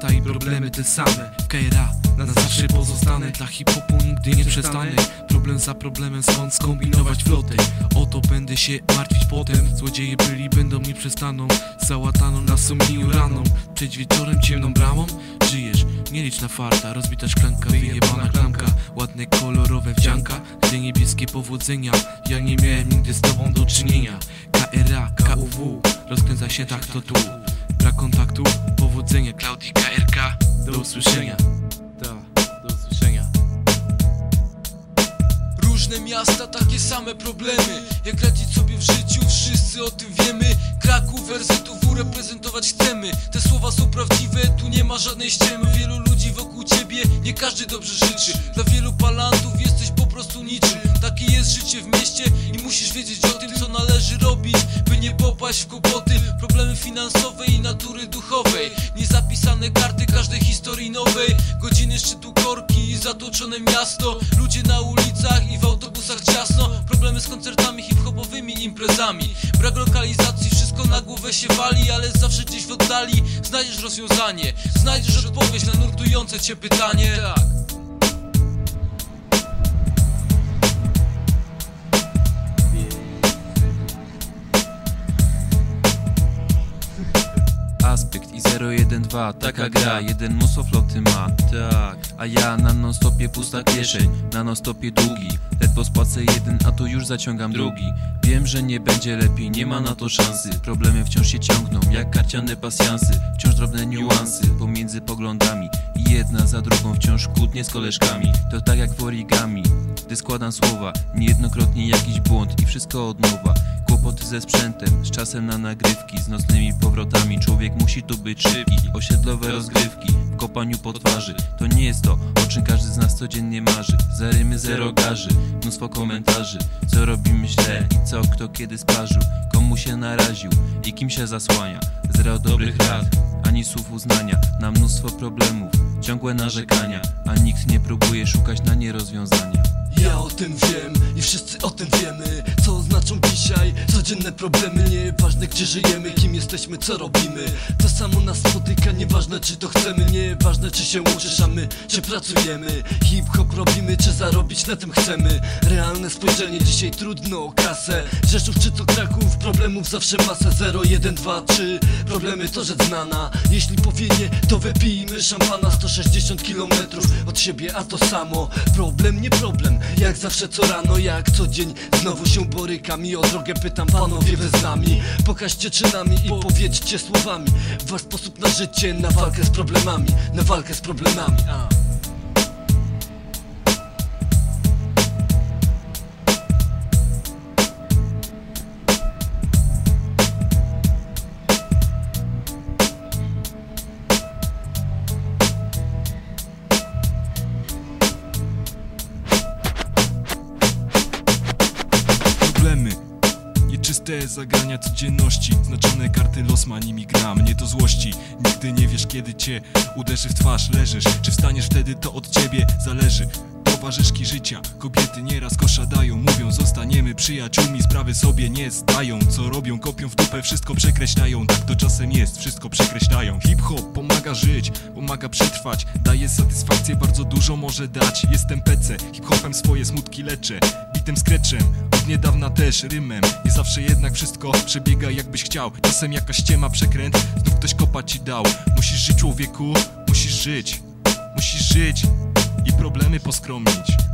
Miasta i problemy te same. KRA na zawsze pozostanę. Dla hip-hopu nigdy nie przestanę. Problem za problemem, skąd skombinować flotę? Oto będę się martwić potem. Złodzieje byli, będą mi przestaną. Załataną na sumieniu raną. Przed wieczorem ciemną bramą? Żyjesz, nie licz na farta. Rozbita szklanka, wyjebana klamka. Ładne kolorowe wdzianka. Gdy niebieskie powodzenia Ja nie miałem nigdy z tobą do czynienia. KRA, KUW Rozkręca się tak to tu. Brak kontaktu, powodzenia Klaudii KRK Do usłyszenia. Da, do usłyszenia. Różne miasta, takie same problemy. Jak radzić sobie w życiu, wszyscy o tym wiemy. Kraków, RZW reprezentować chcemy. Te słowa są prawdziwe, tu nie ma żadnej ściemy. Wielu ludzi wokół ciebie, nie każdy dobrze życzy. Dla wielu palantów jesteś po prostu niczym. Takie jest życie w mieście i musisz wiedzieć o tym co należy robić By nie popaść w kłopoty, problemy finansowe i natury duchowej Karty każdej historii nowej. Godziny szczytu korki, zatoczone miasto. Ludzie na ulicach i w autobusach ciasno. Problemy z koncertami hip-hopowymi imprezami. Brak lokalizacji, wszystko na głowę się wali Ale zawsze gdzieś w oddali znajdziesz rozwiązanie. Znajdziesz odpowiedź na nurtujące cię pytanie Aspekt i 012, taka gra Jeden mnóstwo floty ma, tak. A ja na non-stopie pusta kieszeń Na non-stopie długi. Ledwo spłacę jeden, a tu już zaciągam drugi. Wiem, że nie będzie lepiej, nie ma na to szansy. Problemy wciąż się ciągną, jak karciane pasjansy Wciąż drobne niuanse pomiędzy poglądami. I jedna za drugą wciąż kłótnie z koleżkami. To tak jak w origami Gdy składam słowa, niejednokrotnie jakiś błąd I wszystko od nowa Kłopoty ze sprzętem, z czasem na nagrywki Z nocnymi powrotami, człowiek musi tu być szybki. Osiedlowe rozgrywki, w kopaniu po twarzy. To nie jest to, o czym każdy z nas codziennie marzy. Zarymy zero garzy, mnóstwo komentarzy. Co robimy źle i co kto kiedy sparzył? Komu się naraził i kim się zasłania? Zero dobrych rad, ani słów uznania. Na mnóstwo problemów, ciągłe narzekania A nikt nie próbuje szukać na nie rozwiązania Ja o tym wiem i wszyscy o tym wiemy. Co znaczą dzisiaj codzienne problemy? Nieważne gdzie żyjemy, kim jesteśmy, co robimy. To samo nas spotyka, nieważne czy to chcemy. Nieważne czy się uczysz, a my czy pracujemy. Hip-hop robimy, czy zarobić na tym chcemy. Realne spojrzenie, dzisiaj trudno o kasę. Rzeszów czy to Kraków, problemów zawsze masę 0, 1, 2, 3, problemy to rzecz znana. Jeśli powie nie, to wypijmy szampana. 160 km od siebie, a to samo. Problem nie problem, jak zawsze co rano, jak co dzień. Znowu się borykam i o drogę pytam panowie wy z nami. Pokażcie czynami i powiedzcie słowami. Wasz sposób na życie, na walkę z problemami Na walkę z problemami Nieczyste zagrania codzienności. Znaczone karty losma nimi gram Nie to złości. Nigdy nie wiesz kiedy cię uderzy w twarz. Leżysz, czy wstaniesz wtedy to od ciebie zależy Towarzyszki życia, kobiety nieraz kosza dają Mówią zostaniemy przyjaciółmi, sprawy sobie nie zdają. Co robią, kopią w dupę, wszystko przekreślają. Tak to czasem jest, wszystko przekreślają. Hip-hop pomaga żyć, pomaga przetrwać. Daje satysfakcję, bardzo dużo może dać. Jestem PC, hip-hopem swoje smutki leczę. Bitem scratchem, od niedawna też rymem. Nie zawsze jednak wszystko przebiega jakbyś chciał. Czasem jakaś ściema, przekręt, znów ktoś kopa ci dał. Musisz żyć człowieku, musisz żyć. Musisz żyć i problemy poskromić